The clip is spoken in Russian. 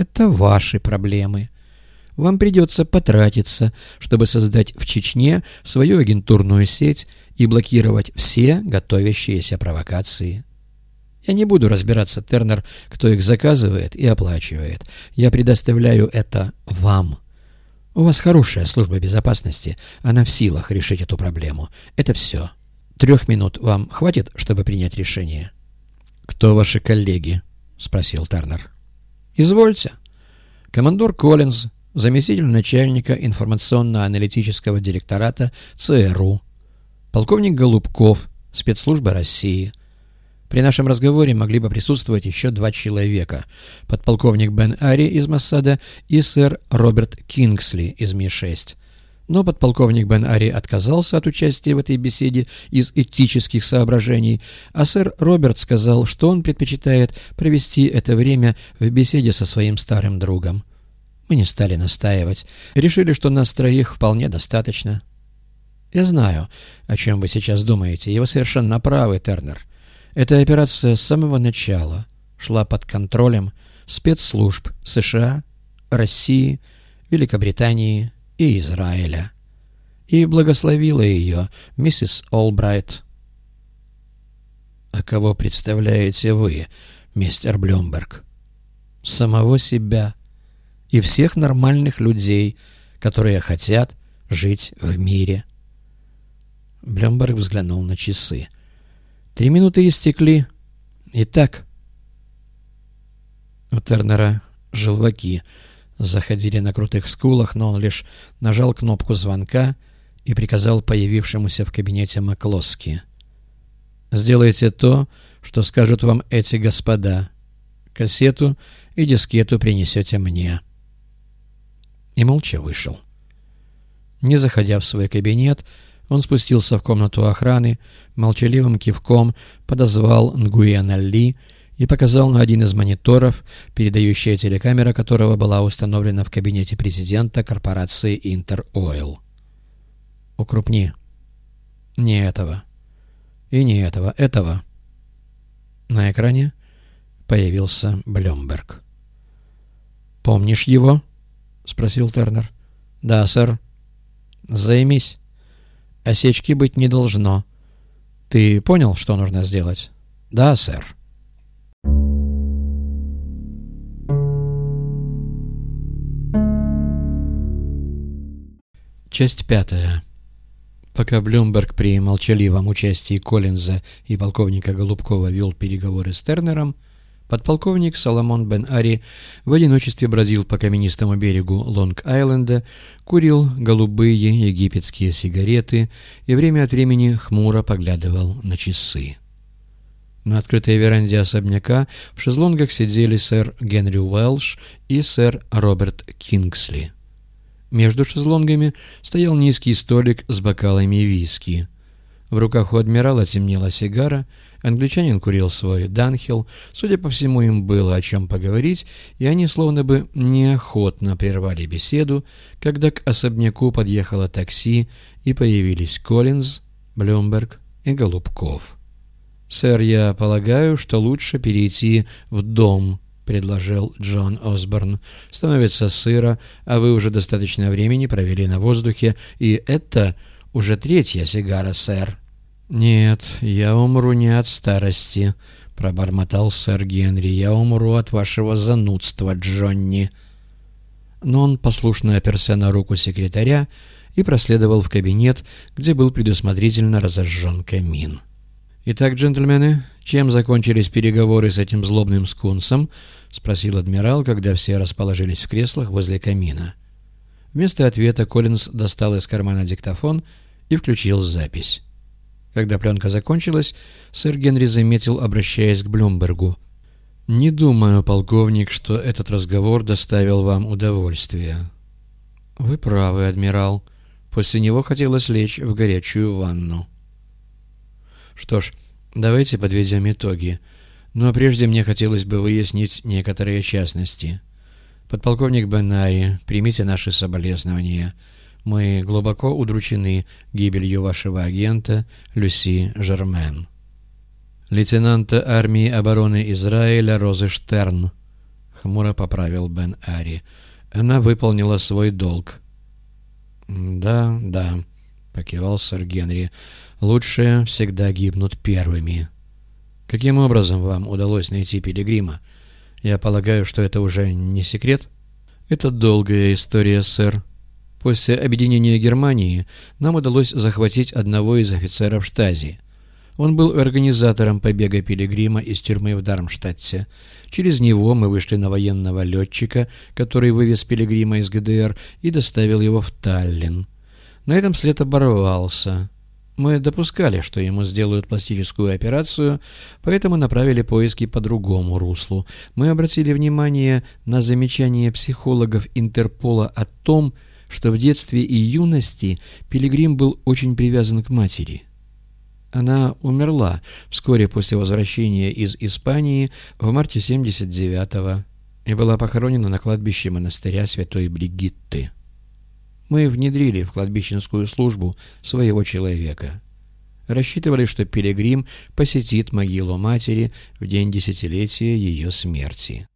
Это ваши проблемы. Вам придется потратиться, чтобы создать в Чечне свою агентурную сеть и блокировать все готовящиеся провокации. Я не буду разбираться, Тернер, кто их заказывает и оплачивает. Я предоставляю это вам. У вас хорошая служба безопасности. Она в силах решить эту проблему. Это все. Трех минут вам хватит, чтобы принять решение? «Кто ваши коллеги?» — спросил Тернер. «Извольте. Командор Коллинз, заместитель начальника информационно-аналитического директората ЦРУ, полковник Голубков, спецслужба России, при нашем разговоре могли бы присутствовать еще два человека. Подполковник Бен Ари из Массада и сэр Роберт Кингсли из Ми-6. Но подполковник Бен Ари отказался от участия в этой беседе из этических соображений, а сэр Роберт сказал, что он предпочитает провести это время в беседе со своим старым другом. Мы не стали настаивать. Решили, что нас троих вполне достаточно. Я знаю, о чем вы сейчас думаете, и вы совершенно правы, Тернер. Эта операция с самого начала шла под контролем спецслужб США, России, Великобритании и Израиля. И благословила ее миссис Олбрайт. «А кого представляете вы, мистер Блюмберг?» «Самого себя и всех нормальных людей, которые хотят жить в мире». Блюмберг взглянул на часы. Три минуты истекли. Итак, у Тернера желваки заходили на крутых скулах, но он лишь нажал кнопку звонка и приказал появившемуся в кабинете Маклоски. «Сделайте то, что скажут вам эти господа. Кассету и дискету принесете мне». И молча вышел. Не заходя в свой кабинет, он спустился в комнату охраны, молчаливым кивком подозвал Нгуена Ли и показал на один из мониторов, передающая телекамера которого была установлена в кабинете президента корпорации Интер Ойл. «Укрупни». «Не этого». «И не этого. Этого». На экране появился Блемберг. «Помнишь его?» — спросил Тернер. «Да, сэр». «Займись». Осечки быть не должно. Ты понял, что нужно сделать? Да, сэр. Часть пятая. Пока Блюмберг при молчаливом участии Коллинза и полковника Голубкова вел переговоры с Тернером, Подполковник Соломон Бен Ари в одиночестве бродил по каменистому берегу Лонг-Айленда, курил голубые египетские сигареты и время от времени хмуро поглядывал на часы. На открытой веранде особняка в шезлонгах сидели сэр Генри Уэлш и сэр Роберт Кингсли. Между шезлонгами стоял низкий столик с бокалами виски. В руках у адмирала темнела сигара — Англичанин курил свой Данхил. Судя по всему, им было о чем поговорить, и они словно бы неохотно прервали беседу, когда к особняку подъехало такси, и появились Коллинз, Блюмберг и Голубков. «Сэр, я полагаю, что лучше перейти в дом», — предложил Джон Осборн. «Становится сыро, а вы уже достаточно времени провели на воздухе, и это уже третья сигара, сэр». «Нет, я умру не от старости», — пробормотал сэр Генри. «Я умру от вашего занудства, Джонни». Но он послушно оперся на руку секретаря и проследовал в кабинет, где был предусмотрительно разожжен камин. «Итак, джентльмены, чем закончились переговоры с этим злобным скунсом?» — спросил адмирал, когда все расположились в креслах возле камина. Вместо ответа Коллинз достал из кармана диктофон и включил запись. Когда пленка закончилась, сэр Генри заметил, обращаясь к Блюмбергу. «Не думаю, полковник, что этот разговор доставил вам удовольствие». «Вы правы, адмирал. После него хотелось лечь в горячую ванну». «Что ж, давайте подведем итоги. Но прежде мне хотелось бы выяснить некоторые частности. Подполковник Бенари, примите наши соболезнования». Мы глубоко удручены гибелью вашего агента Люси Жермен. Лейтенанта армии обороны Израиля Розы Штерн. — хмуро поправил Бен Ари. «Она выполнила свой долг». «Да, да», — покивал сэр Генри. «Лучшие всегда гибнут первыми». «Каким образом вам удалось найти Пилигрима? Я полагаю, что это уже не секрет?» «Это долгая история, сэр. После объединения Германии нам удалось захватить одного из офицеров штази — он был организатором побега Пилигрима из тюрьмы в Дармштадте. Через него мы вышли на военного летчика, который вывез Пилигрима из ГДР и доставил его в Таллин. На этом след оборвался. Мы допускали, что ему сделают пластическую операцию, поэтому направили поиски по другому руслу. Мы обратили внимание на замечание психологов Интерпола о том, что в детстве и юности Пилигрим был очень привязан к матери – она умерла вскоре после возвращения из Испании в марте 79-го и была похоронена на кладбище монастыря Святой Бригитты. Мы внедрили в кладбищенскую службу своего человека. Рассчитывали, что пилигрим посетит могилу матери в день десятилетия ее смерти.